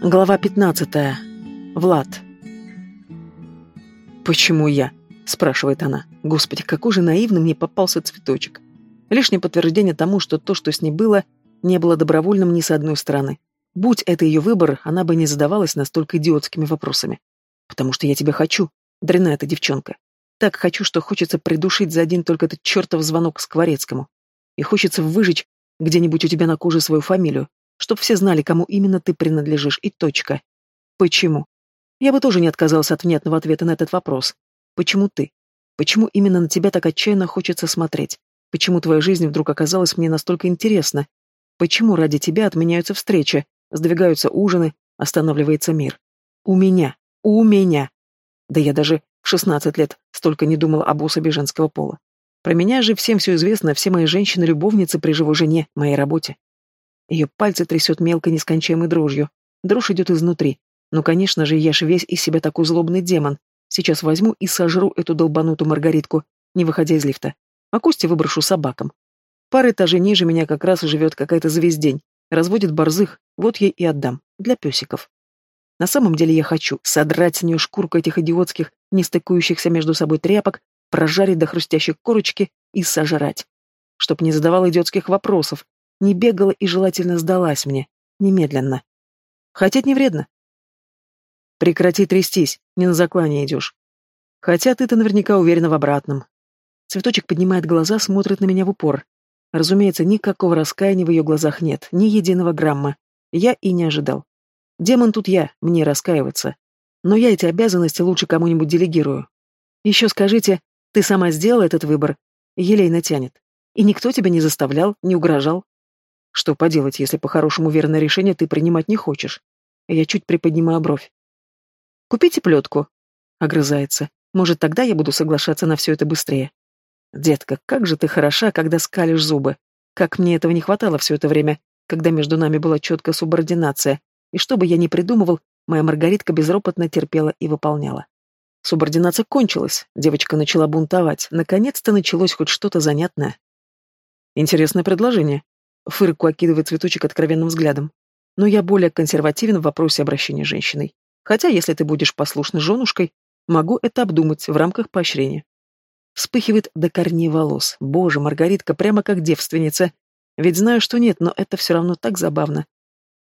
Глава 15. Влад. «Почему я?» — спрашивает она. «Господи, какой же наивный мне попался цветочек!» Лишнее подтверждение тому, что то, что с ней было, не было добровольным ни с одной стороны. Будь это ее выбор, она бы не задавалась настолько идиотскими вопросами. «Потому что я тебя хочу, дрянная эта девчонка. Так хочу, что хочется придушить за один только этот чертов звонок к Скворецкому. И хочется выжечь где-нибудь у тебя на коже свою фамилию, Чтоб все знали, кому именно ты принадлежишь, и точка. Почему? Я бы тоже не отказался от внятного ответа на этот вопрос. Почему ты? Почему именно на тебя так отчаянно хочется смотреть? Почему твоя жизнь вдруг оказалась мне настолько интересна? Почему ради тебя отменяются встречи, сдвигаются ужины, останавливается мир? У меня. У меня. Да я даже в 16 лет столько не думал об особе женского пола. Про меня же всем все известно, все мои женщины-любовницы при живой жене, моей работе. Ее пальцы трясет мелко нескончаемой дрожью. Дрожь идет изнутри. Ну, конечно же, я ж весь из себя такой злобный демон. Сейчас возьму и сожру эту долбанутую Маргаритку, не выходя из лифта. А Кости выброшу собакам. Пара этажей ниже меня как раз живет какая-то звездень. Разводит борзых, вот ей и отдам. Для песиков. На самом деле я хочу содрать с нее шкурку этих идиотских, не стыкующихся между собой тряпок, прожарить до хрустящей корочки и сожрать. Чтоб не задавал идиотских вопросов, не бегала и желательно сдалась мне. Немедленно. Хотеть не вредно. Прекрати трястись, не на заклание идешь. Хотя ты-то наверняка уверена в обратном. Цветочек поднимает глаза, смотрит на меня в упор. Разумеется, никакого раскаяния в ее глазах нет, ни единого грамма. Я и не ожидал. Демон тут я, мне раскаиваться. Но я эти обязанности лучше кому-нибудь делегирую. Еще скажите, ты сама сделала этот выбор? Елейно тянет. И никто тебя не заставлял, не угрожал? Что поделать, если по-хорошему верное решение ты принимать не хочешь? Я чуть приподнимаю бровь. «Купите плетку», — огрызается. «Может, тогда я буду соглашаться на все это быстрее». «Детка, как же ты хороша, когда скалишь зубы. Как мне этого не хватало все это время, когда между нами была четкая субординация, и что бы я ни придумывал, моя Маргаритка безропотно терпела и выполняла. Субординация кончилась, девочка начала бунтовать, наконец-то началось хоть что-то занятное. Интересное предложение, Фырку окидывает цветочек откровенным взглядом. Но я более консервативен в вопросе обращения с женщиной. Хотя, если ты будешь послушной женушкой, могу это обдумать в рамках поощрения. Вспыхивает до корней волос. Боже, Маргаритка, прямо как девственница. Ведь знаю, что нет, но это все равно так забавно.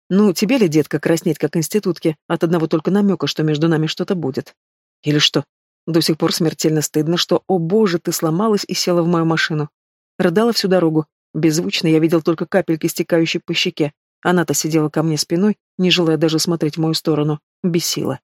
Ну, тебе ли, детка, краснеть, как институтки, от одного только намека, что между нами что-то будет? Или что? До сих пор смертельно стыдно, что, о боже, ты сломалась и села в мою машину. Рыдала всю дорогу, Беззвучно я видел только капельки, стекающие по щеке. Она-то сидела ко мне спиной, не желая даже смотреть в мою сторону. Бесила.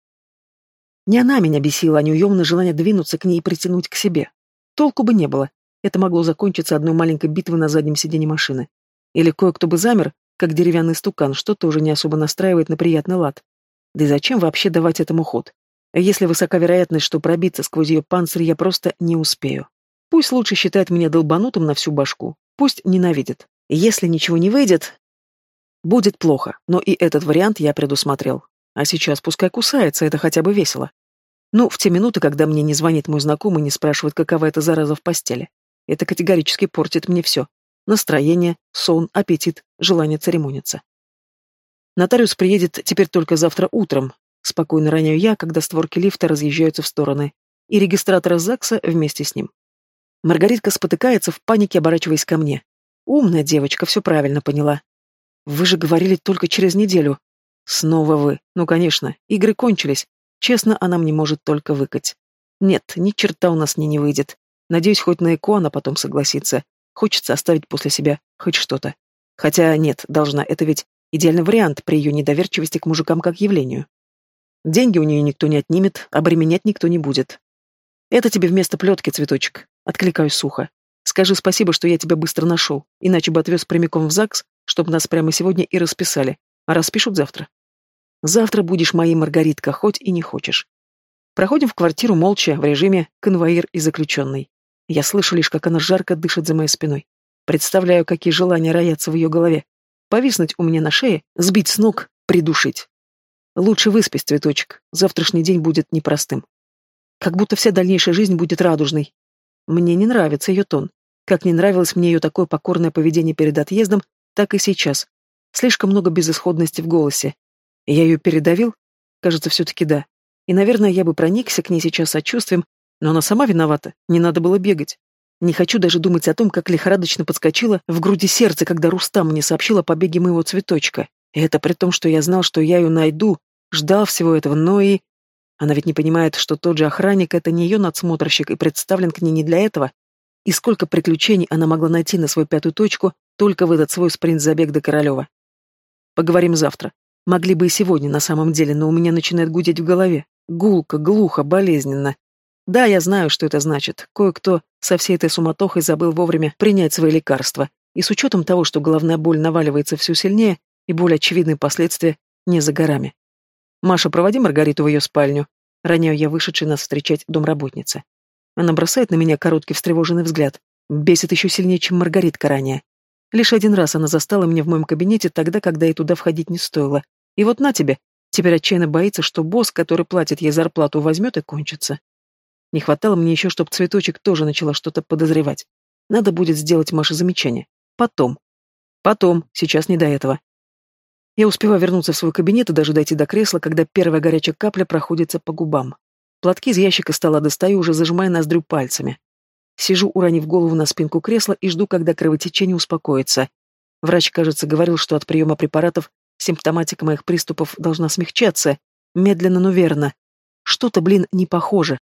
Не она меня бесила, а неуемное желание двинуться к ней и притянуть к себе. Толку бы не было. Это могло закончиться одной маленькой битвой на заднем сиденье машины. Или кое-кто бы замер, как деревянный стукан, что тоже не особо настраивает на приятный лад. Да и зачем вообще давать этому ход? Если высока вероятность, что пробиться сквозь ее панцирь я просто не успею. Пусть лучше считает меня долбанутым на всю башку, Пусть ненавидит. Если ничего не выйдет, будет плохо, но и этот вариант я предусмотрел. А сейчас пускай кусается, это хотя бы весело. Ну, в те минуты, когда мне не звонит мой знакомый, не спрашивает, какова эта зараза в постели. Это категорически портит мне все. Настроение, сон, аппетит, желание церемониться. Нотариус приедет теперь только завтра утром. Спокойно роняю я, когда створки лифта разъезжаются в стороны. И регистратора ЗАГСа вместе с ним. Маргаритка спотыкается в панике, оборачиваясь ко мне. Умная девочка, все правильно поняла. Вы же говорили только через неделю. Снова вы. Ну, конечно, игры кончились. Честно, она мне может только выкать. Нет, ни черта у нас не не выйдет. Надеюсь, хоть на ЭКО она потом согласится. Хочется оставить после себя хоть что-то. Хотя нет, должна, это ведь идеальный вариант при ее недоверчивости к мужикам как явлению. Деньги у нее никто не отнимет, обременять никто не будет. Это тебе вместо плетки, цветочек. Откликаюсь сухо. Скажи спасибо, что я тебя быстро нашел, иначе бы отвез прямиком в ЗАГС, чтобы нас прямо сегодня и расписали, а распишут завтра. Завтра будешь моей Маргаритка, хоть и не хочешь. Проходим в квартиру молча, в режиме конвоир и заключенный. Я слышу лишь, как она жарко дышит за моей спиной. Представляю, какие желания роятся в ее голове. Повиснуть у меня на шее, сбить с ног, придушить. Лучше выспись, цветочек. Завтрашний день будет непростым. Как будто вся дальнейшая жизнь будет радужной, мне не нравится ее тон. Как не нравилось мне ее такое покорное поведение перед отъездом, так и сейчас. Слишком много безысходности в голосе. Я ее передавил? Кажется, все-таки да. И, наверное, я бы проникся к ней сейчас сочувствием, но она сама виновата, не надо было бегать. Не хочу даже думать о том, как лихорадочно подскочило в груди сердце, когда Рустам мне сообщил о побеге моего цветочка. И это при том, что я знал, что я ее найду, ждал всего этого, но и... Она ведь не понимает, что тот же охранник — это не ее надсмотрщик и представлен к ней не для этого. И сколько приключений она могла найти на свою пятую точку только в этот свой спринт-забег до Королева. Поговорим завтра. Могли бы и сегодня на самом деле, но у меня начинает гудеть в голове. Гулко, глухо, болезненно. Да, я знаю, что это значит. Кое-кто со всей этой суматохой забыл вовремя принять свои лекарства. И с учетом того, что головная боль наваливается все сильнее, и более очевидные последствия не за горами. «Маша, проводи Маргариту в ее спальню». Роняю я вышедший нас встречать домработница. Она бросает на меня короткий встревоженный взгляд. Бесит еще сильнее, чем Маргаритка ранее. Лишь один раз она застала меня в моем кабинете тогда, когда ей туда входить не стоило. И вот на тебе. Теперь отчаянно боится, что босс, который платит ей зарплату, возьмет и кончится. Не хватало мне еще, чтобы цветочек тоже начала что-то подозревать. Надо будет сделать Маше замечание. Потом. Потом, сейчас не до этого. Я успеваю вернуться в свой кабинет и даже дойти до кресла, когда первая горячая капля проходится по губам. Платки из ящика стола достаю, уже зажимая ноздрю пальцами. Сижу, уронив голову на спинку кресла и жду, когда кровотечение успокоится. Врач, кажется, говорил, что от приема препаратов симптоматика моих приступов должна смягчаться. Медленно, но верно. Что-то, блин, не похоже.